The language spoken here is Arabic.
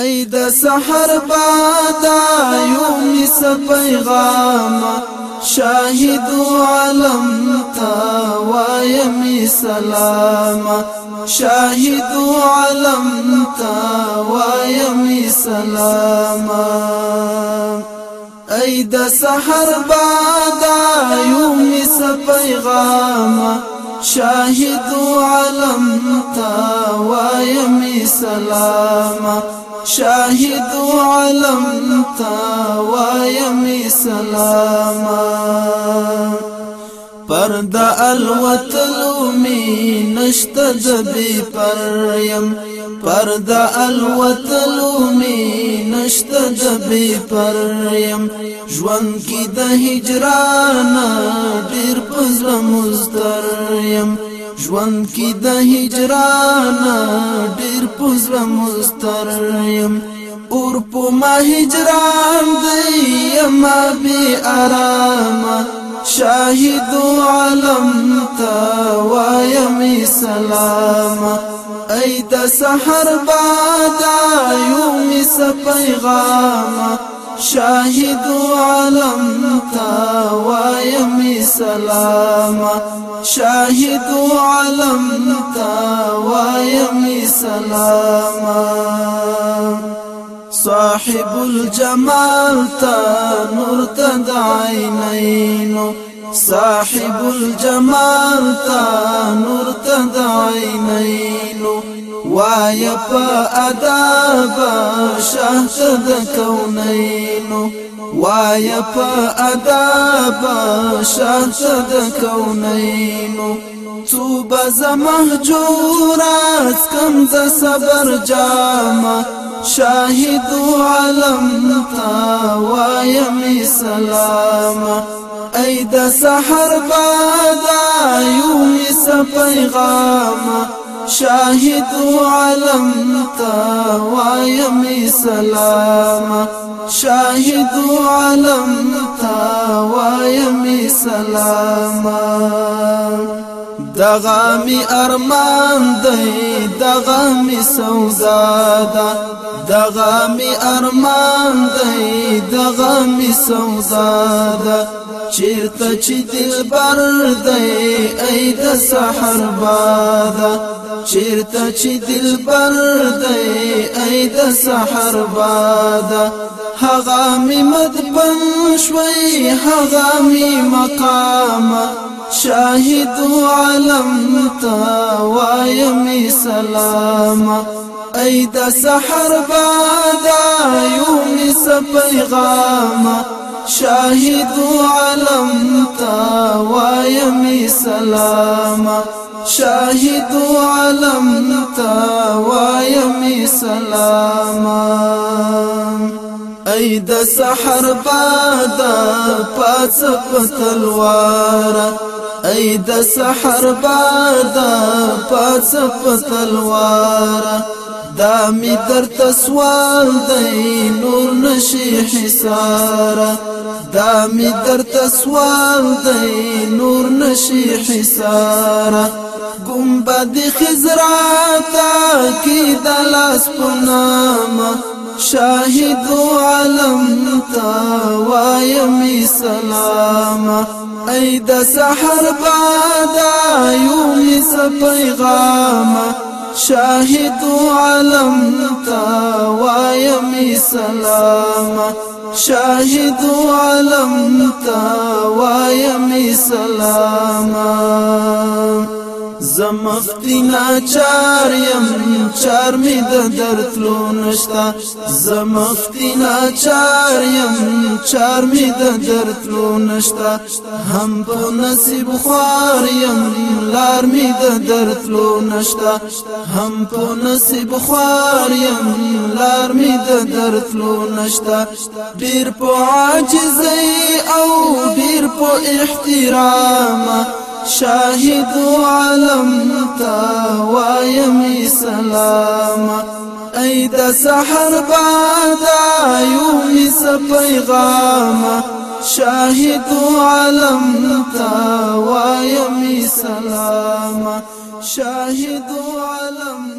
ای د سحر بادا یو مس پیغام شاهد علم تا وایم سلام. شاهد علم تا وایم سلام. ای د سحر بادا یو مس پیغام شاهد علم تا وایم سلام. شاهد علم تا وایم سلاما. پرد الوتلو می نشت دبی پریم پرد الوتلو می نشت دبی پریم ژوند کی د هجران ژوند کی د هجران ډیر پزړه مستریم اور په ما هجران دی ما بي آرام شاهد علم تا وایم سلام د سحر بادا یوم پیغام شاهد علم تا وایم سلام شاهد علم تا وایم سلام صاحب الجمال تا نور تدعينين صاحب الجمال تا نور تدعينين وای په ادب شاه د کونینو وای په ادب شاه د کونینو تو بز مهجورات کم ز صبر جام شاهد علم تا وایم سلام ای د سحر بادا یوم س پیغام شاهد علم تا وایم سلام شاهد علم تا وایم سلام دغامی أرمان دی دغامی سودا دا. دغامی أرمان دی سودا دا. چیرته چې دل بر دی ای د سحر بادا. چیرته چې دل بر دی ای د سحر باد هغه می مدبن شوي هغه می مقام. شاهد علم تا وایم سلام. ای د سحر باد یوم س پیغام. شاهد علم تا وایم سلام شاهد علم تا وایم سلاما. ای د سحر باد پاس پتلوار ای د سحر باد پاس پتلوار دا می در تسوال دی نور نشي حسار دا می در تسوال دی نور نشي حسار گنبد خزراتا کی دلاس پنام شاهد علم تا وایم سلام ای د سحر بادا س پیغام شاهد علم تا وایم سلام شاهد علم زمفتی ناچار یم چار می د درتلو نشتا. زمفتی ناچار یم چار می د درتلو نشتا. هم په نصیب خوار یم لار می د درتلو نشتا. هم په نصیب خوار یم لار می د درتلو نشتا. ډیر په عاجزۍ او ډیر په احترام شاهد علم تا وایم سلام. ای د سحر بادا یوم س پیغام شاهد علم تا وایم سلام. شاهد علم